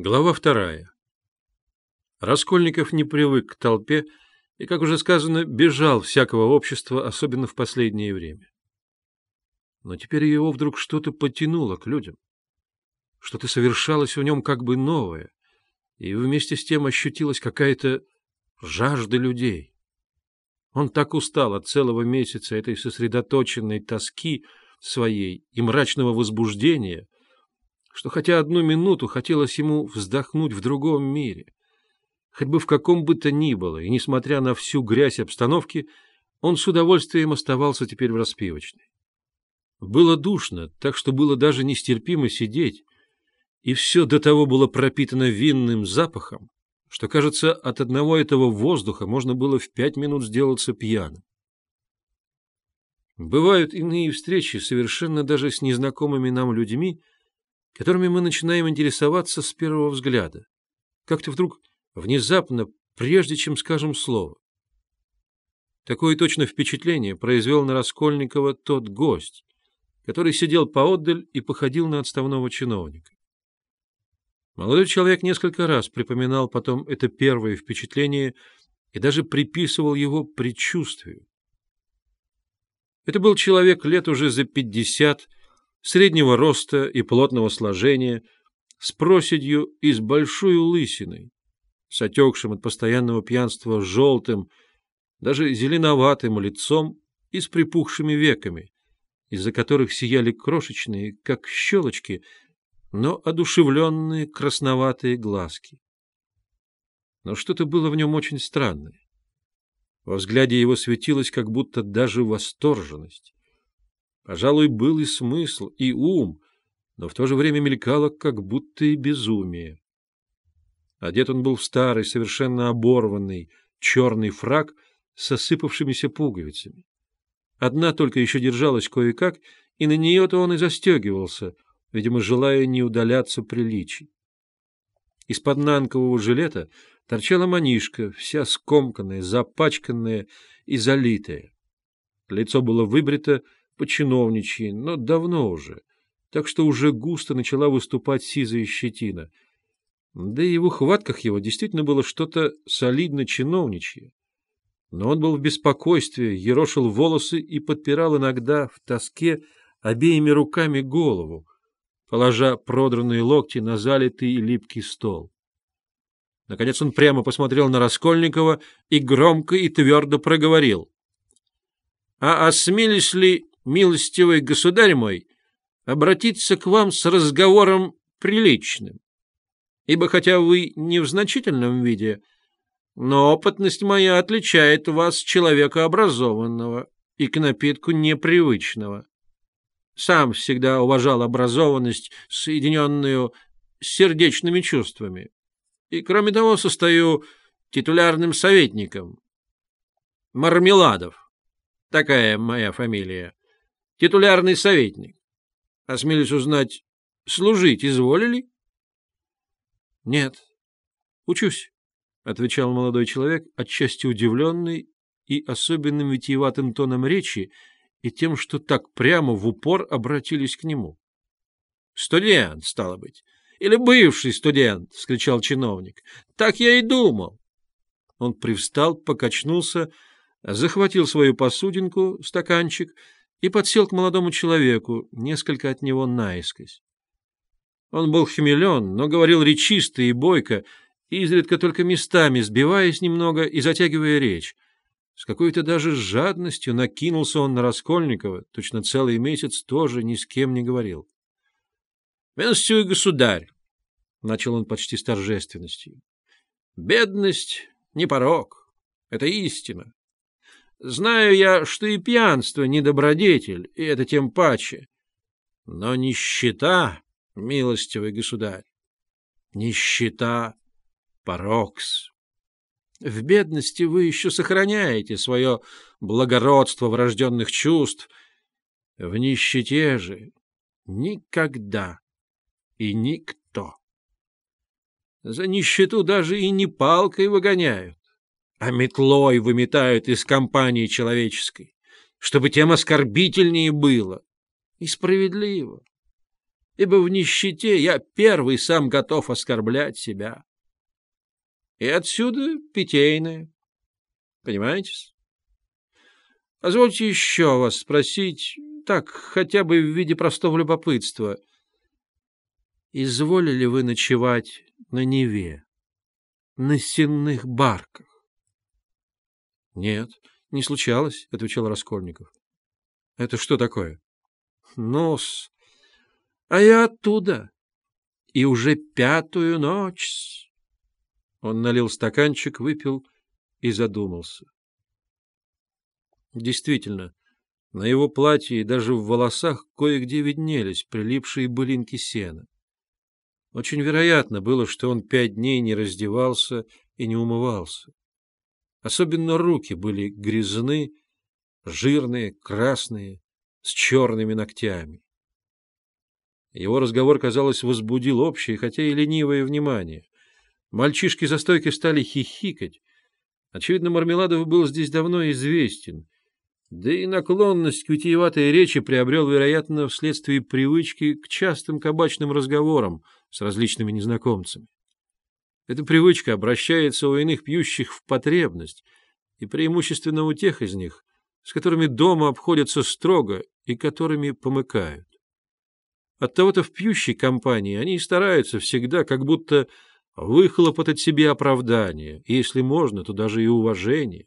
Глава вторая. Раскольников не привык к толпе и, как уже сказано, бежал всякого общества, особенно в последнее время. Но теперь его вдруг что-то потянуло к людям. Что-то совершалось в нем как бы новое, и вместе с тем ощутилась какая-то жажда людей. Он так устал от целого месяца этой сосредоточенной тоски своей и мрачного возбуждения — что хотя одну минуту хотелось ему вздохнуть в другом мире, хоть бы в каком бы то ни было, и, несмотря на всю грязь обстановки, он с удовольствием оставался теперь в распивочной. Было душно, так что было даже нестерпимо сидеть, и все до того было пропитано винным запахом, что, кажется, от одного этого воздуха можно было в пять минут сделаться пьяным. Бывают иные встречи совершенно даже с незнакомыми нам людьми, которыми мы начинаем интересоваться с первого взгляда. Как-то вдруг, внезапно, прежде чем скажем слово. Такое точно впечатление произвел на Раскольникова тот гость, который сидел поотдаль и походил на отставного чиновника. Молодой человек несколько раз припоминал потом это первое впечатление и даже приписывал его предчувствию. Это был человек лет уже за пятьдесят, среднего роста и плотного сложения, с проседью и с большой лысиной, с отекшим от постоянного пьянства желтым, даже зеленоватым лицом и с припухшими веками, из-за которых сияли крошечные, как щелочки, но одушевленные красноватые глазки. Но что-то было в нем очень странное. Во взгляде его светилась как будто даже восторженность. Пожалуй, был и смысл, и ум, но в то же время мелькало как будто и безумие. Одет он был в старый, совершенно оборванный, черный фраг с осыпавшимися пуговицами. Одна только еще держалась кое-как, и на нее-то он и застегивался, видимо, желая не удаляться приличий. Из-под нанкового жилета торчала манишка, вся скомканная, запачканная и залитая. Лицо было выбрито, по-чиновничьи, но давно уже, так что уже густо начала выступать сизая щетина. Да и в ухватках его действительно было что-то солидно чиновничье. Но он был в беспокойстве, ерошил волосы и подпирал иногда в тоске обеими руками голову, положа продранные локти на залитый липкий стол. Наконец он прямо посмотрел на Раскольникова и громко и твердо проговорил. — А осмелись ли милостивый государь мой, обратиться к вам с разговором приличным. Ибо хотя вы не в значительном виде, но опытность моя отличает вас человека образованного и к напитку непривычного. Сам всегда уважал образованность, соединенную с сердечными чувствами. И, кроме того, состою титулярным советником. Мармеладов. Такая моя фамилия титулярный советник. Осмелюсь узнать, служить изволили? — Нет, учусь, — отвечал молодой человек, отчасти удивленный и особенным витиеватым тоном речи и тем, что так прямо в упор обратились к нему. — Студент, стало быть, или бывший студент, — вскричал чиновник. — Так я и думал. Он привстал, покачнулся, захватил свою посудинку, стаканчик — и подсел к молодому человеку, несколько от него наискось. Он был хмелен, но говорил речисто и бойко, изредка только местами сбиваясь немного и затягивая речь. С какой-то даже жадностью накинулся он на Раскольникова, точно целый месяц тоже ни с кем не говорил. — Милостивый государь, — начал он почти с торжественностью, — бедность — не порог, это истина. Знаю я, что и пьянство не добродетель, и это тем паче. Но нищета, милостивый государь, нищета — порокс. В бедности вы еще сохраняете свое благородство врожденных чувств. В нищете же никогда и никто. За нищету даже и не палкой выгоняют а метлой выметают из компании человеческой, чтобы тем оскорбительнее было. И справедливо. ибо в нищете я первый сам готов оскорблять себя. И отсюда питейное. Понимаете? Позвольте еще вас спросить, так, хотя бы в виде простого любопытства. Изволили вы ночевать на Неве, на сенных барках? — Нет, не случалось, — отвечал Раскольников. — Это что такое? — Нос. А я оттуда. И уже пятую ночь. Он налил стаканчик, выпил и задумался. Действительно, на его платье и даже в волосах кое-где виднелись прилипшие былинки сена. Очень вероятно было, что он пять дней не раздевался и не умывался. Особенно руки были грязны, жирные, красные, с черными ногтями. Его разговор, казалось, возбудил общее, хотя и ленивое внимание. Мальчишки за стойкой стали хихикать. Очевидно, Мармеладов был здесь давно известен — да и наклонность к витиеватой речи приобрел, вероятно, вследствие привычки к частым кабачным разговорам с различными незнакомцами. Эта привычка обращается у иных пьющих в потребность, и преимущественно у тех из них, с которыми дома обходятся строго и которыми помыкают. Оттого-то в пьющей компании они стараются всегда как будто выхлопотать себе оправдание, и, если можно, то даже и уважение.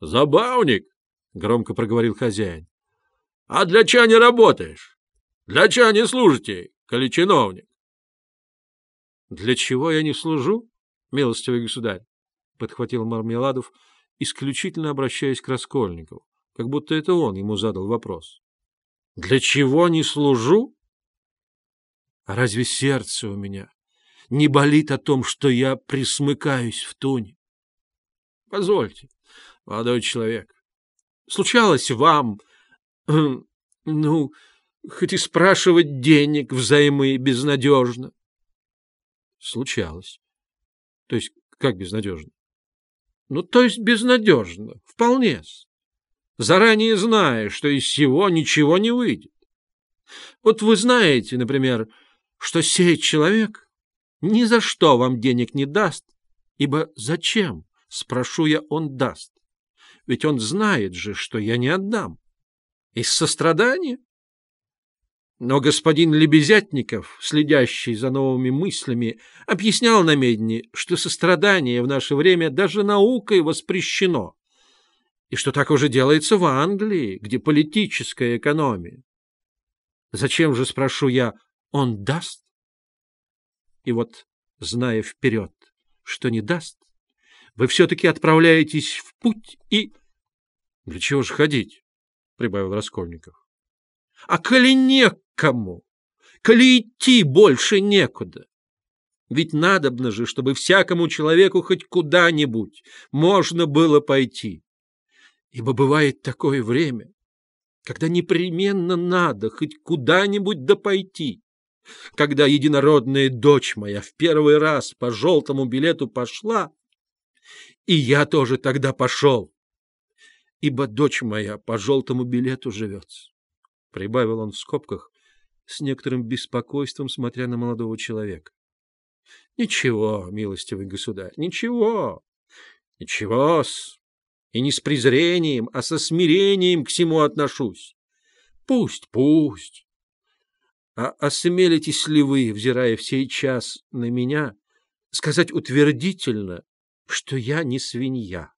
«Забавник!» — громко проговорил хозяин. — А для чего не работаешь? Для чего не служите, коли чиновник? — Для чего я не служу, милостивый государь? — подхватил Мармеладов, исключительно обращаясь к Раскольникову, как будто это он ему задал вопрос. — Для чего не служу? А разве сердце у меня не болит о том, что я присмыкаюсь в туне? Позвольте, молодой человек, случалось вам, ну, хоть и спрашивать денег взаймы безнадежно? Случалось. То есть, как безнадежно? Ну, то есть безнадежно, вполне. Заранее зная, что из всего ничего не выйдет. Вот вы знаете, например, что сей человек ни за что вам денег не даст, ибо зачем, спрошу я, он даст? ведь он знает же, что я не отдам. Из сострадания? Но господин Лебезятников, следящий за новыми мыслями, объяснял намедни, что сострадание в наше время даже наукой воспрещено, и что так уже делается в Англии, где политическая экономия. Зачем же, спрошу я, он даст? И вот, зная вперед, что не даст, вы все-таки отправляетесь в путь и... — Для чего же ходить? — прибавил Раскольников. — А коли некому, коли идти больше некуда. Ведь надобно же, чтобы всякому человеку хоть куда-нибудь можно было пойти. Ибо бывает такое время, когда непременно надо хоть куда-нибудь да пойти. Когда единородная дочь моя в первый раз по желтому билету пошла, и я тоже тогда пошел, ибо дочь моя по желтому билету живет. Прибавил он в скобках, с некоторым беспокойством смотря на молодого человека. — Ничего, милостивый государь, ничего, ничего-с. И не с презрением, а со смирением к всему отношусь. Пусть, пусть. А осмелитесь ли вы, взирая в сей час на меня, сказать утвердительно, что я не свинья.